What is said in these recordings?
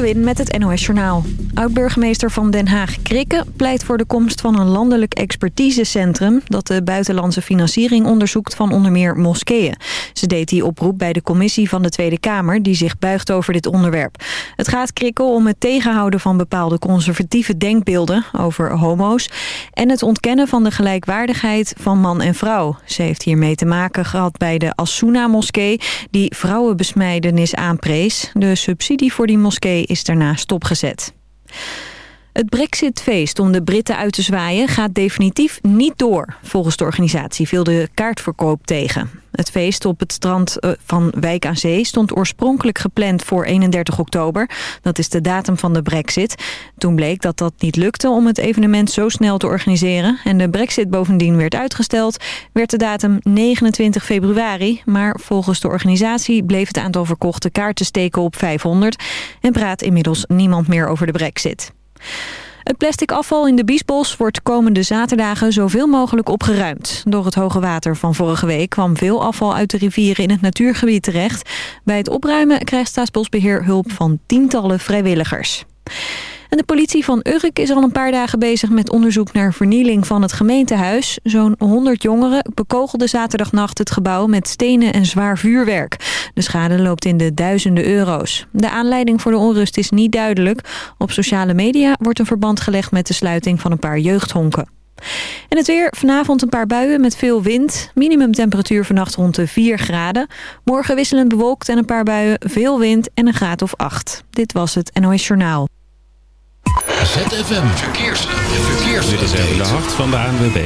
Lewin met het NOS Journaal. Oud-burgemeester van Den Haag Krikke pleit voor de komst van een landelijk expertisecentrum... dat de buitenlandse financiering onderzoekt van onder meer moskeeën. Ze deed die oproep bij de commissie van de Tweede Kamer... die zich buigt over dit onderwerp. Het gaat Krikke om het tegenhouden van bepaalde conservatieve denkbeelden over homo's... en het ontkennen van de gelijkwaardigheid van man en vrouw. Ze heeft hiermee te maken gehad bij de Asuna-moskee... die vrouwenbesmijdenis aanprees. De subsidie voor die moskee is daarna stopgezet. Het Brexit-feest om de Britten uit te zwaaien gaat definitief niet door. Volgens de organisatie viel de kaartverkoop tegen. Het feest op het strand eh, van Wijk aan Zee stond oorspronkelijk gepland voor 31 oktober. Dat is de datum van de brexit. Toen bleek dat dat niet lukte om het evenement zo snel te organiseren. En de brexit bovendien werd uitgesteld, werd de datum 29 februari. Maar volgens de organisatie bleef het aantal verkochte kaarten steken op 500. En praat inmiddels niemand meer over de brexit. Het plastic afval in de Biesbos wordt komende zaterdagen zoveel mogelijk opgeruimd. Door het hoge water van vorige week kwam veel afval uit de rivieren in het natuurgebied terecht. Bij het opruimen krijgt Staatsbosbeheer hulp van tientallen vrijwilligers. En de politie van Urk is al een paar dagen bezig met onderzoek naar vernieling van het gemeentehuis. Zo'n 100 jongeren bekogelden zaterdagnacht het gebouw met stenen en zwaar vuurwerk. De schade loopt in de duizenden euro's. De aanleiding voor de onrust is niet duidelijk. Op sociale media wordt een verband gelegd met de sluiting van een paar jeugdhonken. En het weer, vanavond een paar buien met veel wind. Minimumtemperatuur vannacht rond de 4 graden. Morgen wisselend bewolkt en een paar buien, veel wind en een graad of 8. Dit was het NOS Journaal. ZFM Verkeers. Verkeers. Dit is even de hart van de ANWB.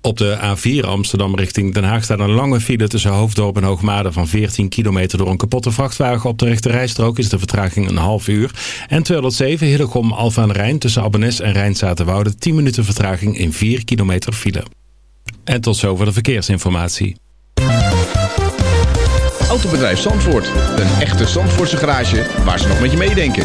Op de A4 Amsterdam richting Den Haag staat een lange file tussen Hoofddorp en Hoogmade van 14 kilometer door een kapotte vrachtwagen. Op de rechte rijstrook is de vertraging een half uur. En 207 Hillegom Alfa aan Rijn tussen Abbenes en Rijnzaterwoude 10 minuten vertraging in 4 kilometer file. En tot zover de verkeersinformatie. Autobedrijf Zandvoort. Een echte Zandvoortse garage waar ze nog met je meedenken.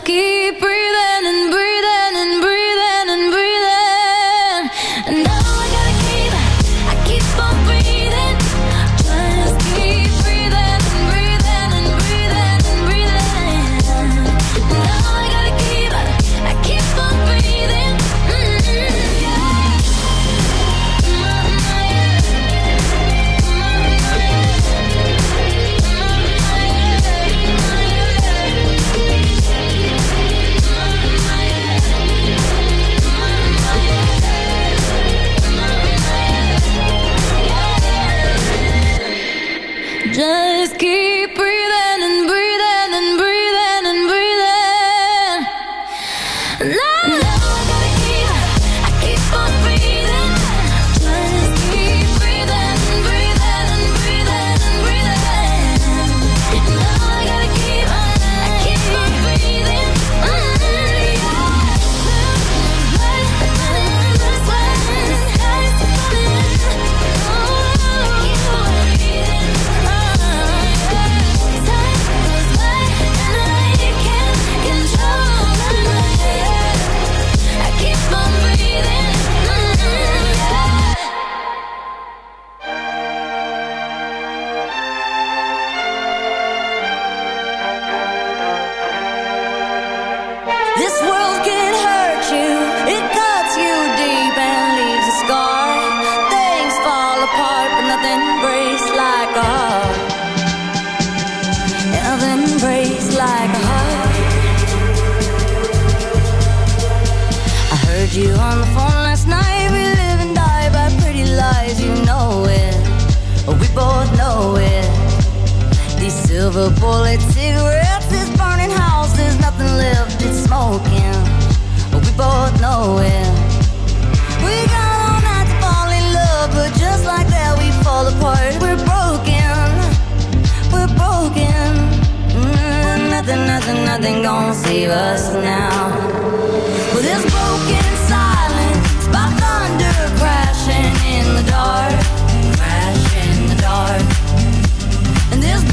esquina. A bullet cigarettes, this burning house, there's nothing left, it's smoking. We both know it. We got all night to fall in love, but just like that we fall apart. We're broken, we're broken. Mm, nothing, nothing, nothing gonna save us now. Well, this broken silence by thunder crashing in the dark.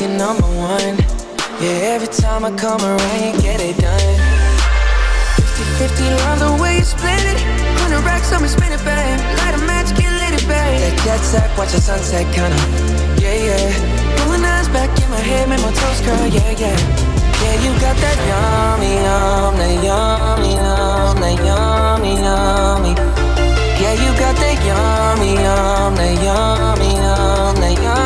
you're number one. Yeah, every time I come around, you get it done. 50 50, love the way you split it. 100 racks on me, spin it, babe. Light a match, get lit, it, babe. That jet set, watch the sunset, kinda. Yeah, yeah. Pulling eyes back in my head, make my toes curl, yeah, yeah. Yeah, you got that yummy, yum, that yummy, yum, that yummy, yummy. Yeah, you got that yummy, yum, that yummy, yum, that yummy,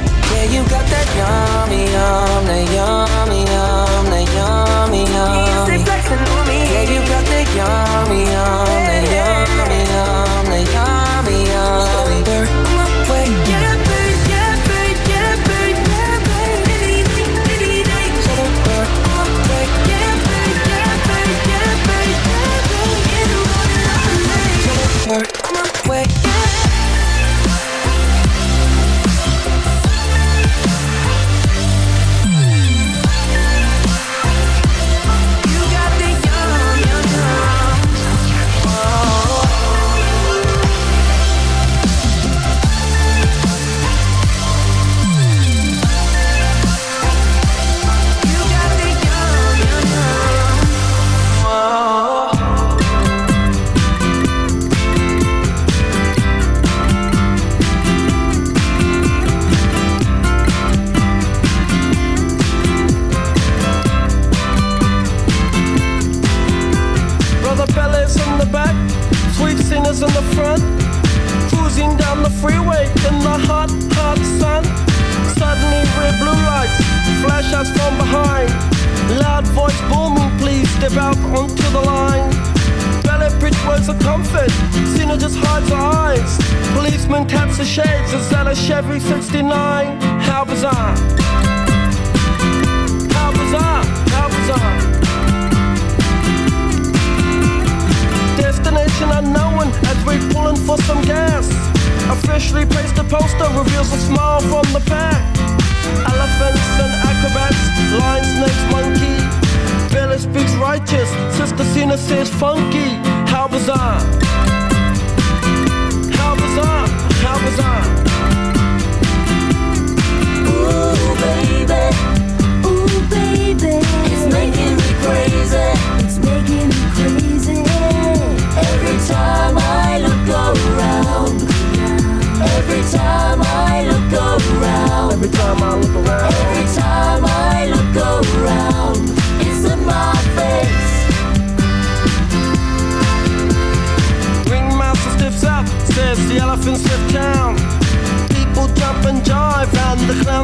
Yeah, you got that yummy, yum, that yummy, yum, that yummy, yum. Yeah, you got that yummy, yum, that yummy, yum, that yummy, yum. Word on my way. Yeah, babe, yeah, babe, yeah, babe, yeah, babe. Any any. Say the word on my way. Yeah, babe, yeah, babe, yeah, babe, yeah, babe. In the morning or late.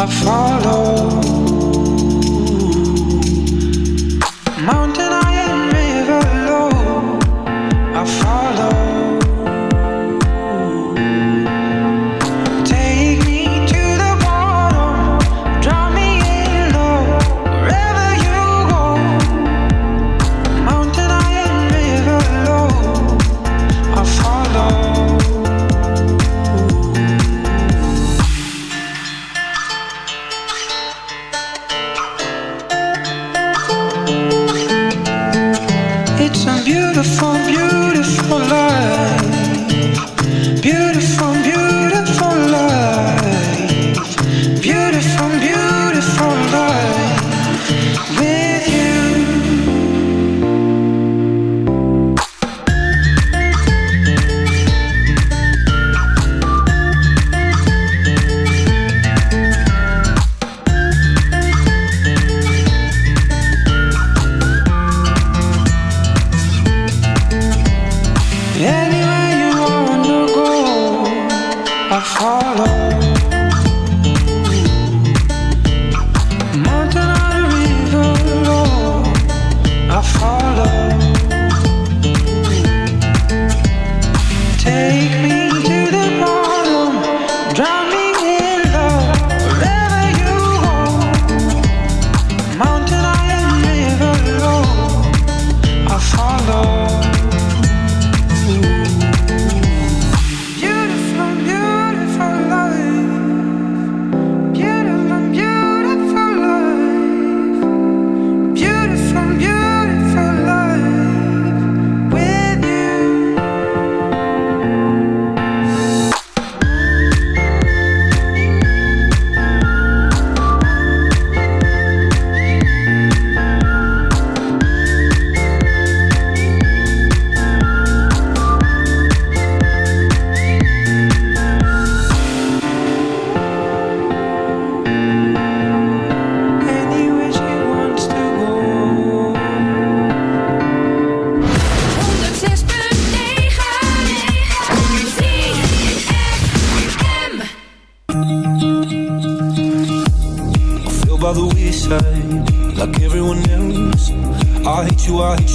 I follow.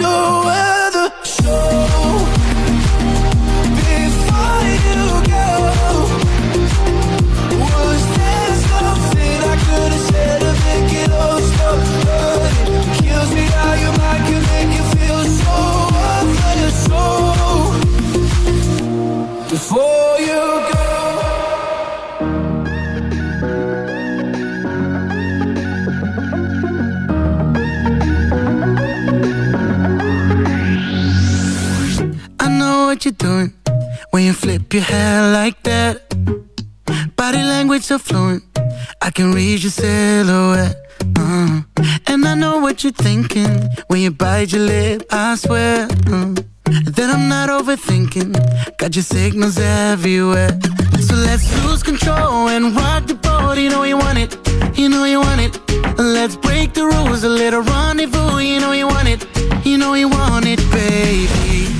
Storm to what you're doing when you flip your hair like that. Body language so fluent, I can read your silhouette. uh. And I know what you're thinking when you bite your lip. I swear uh, that I'm not overthinking. Got your signals everywhere. So let's lose control and rock the boat. You know you want it, you know you want it. Let's break the rules, a little rendezvous. You know you want it, you know you want it, baby.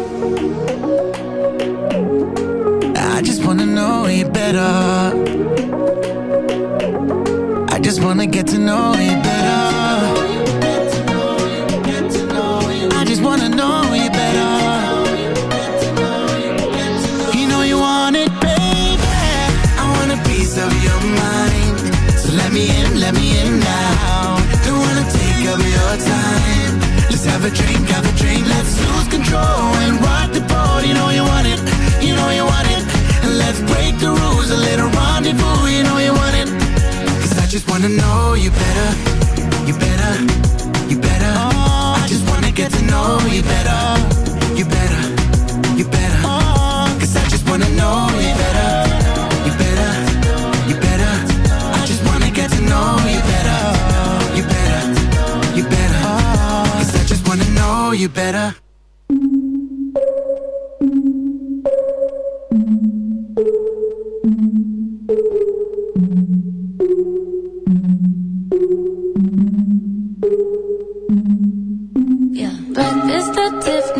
Get to know you better. I just wanna know you better. You know you want it, baby. I want a piece of your mind. So let me in, let me in now. Don't wanna take up your time. Let's have a drink, have a drink. Let's lose control and rock the boat. You know you want it, you know you want it. And let's break the rules, a little rendezvous. You know you want it. Just wanna know you better, you better, you better. Oh, I just wanna get to know you better, you better, you better. Oh. Cause I just wanna know you better, you better, you better. I just wanna get to know you better, you better, you better. Oh. Cause I just wanna know you better.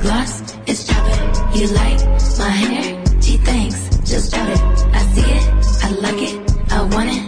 gloss is dropping. You like my hair? She thinks Just drop it. I see it. I like it. I want it.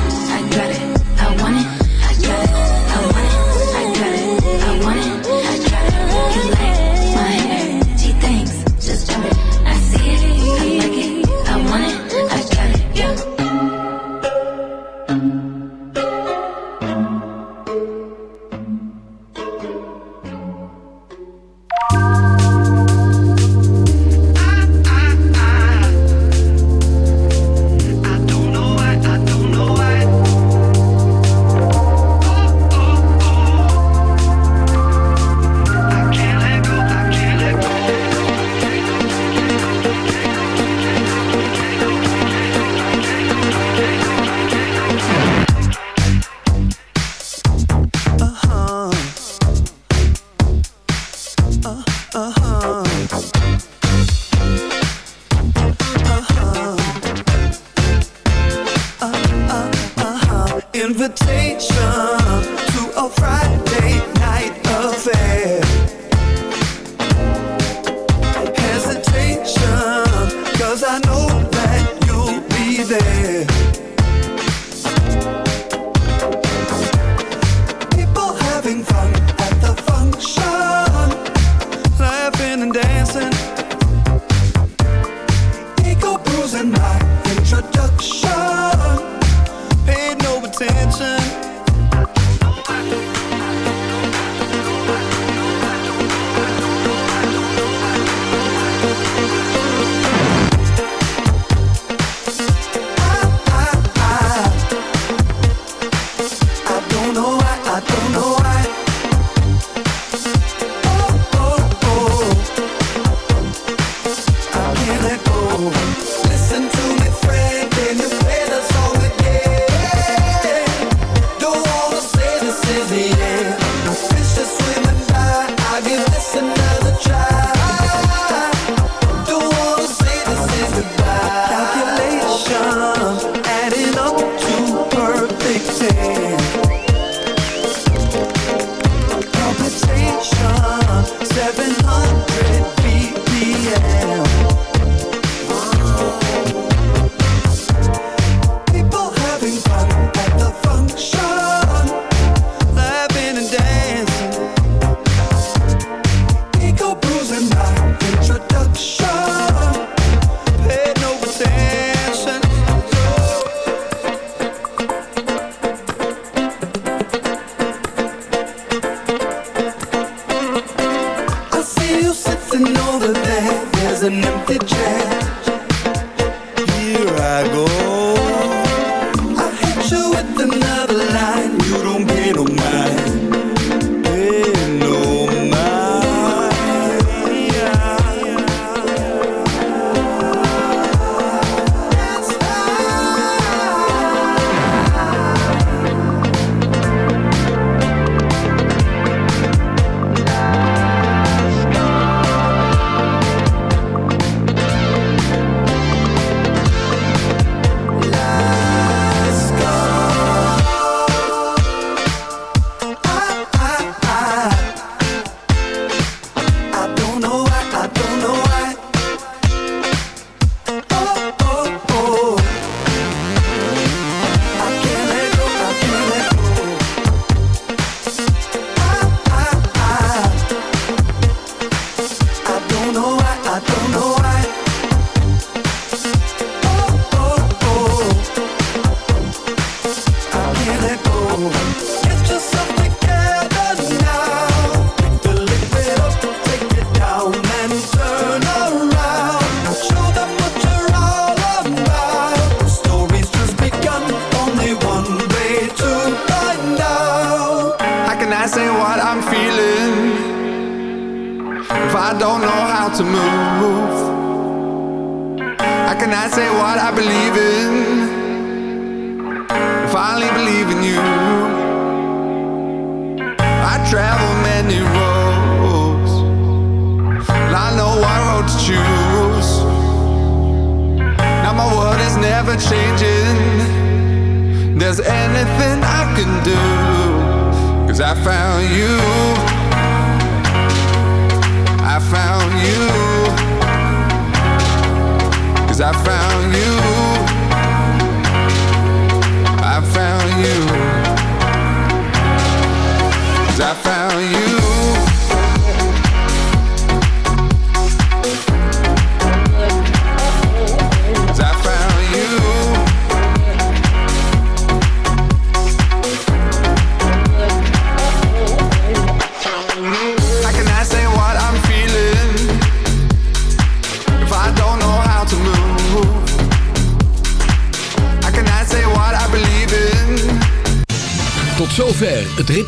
I don't know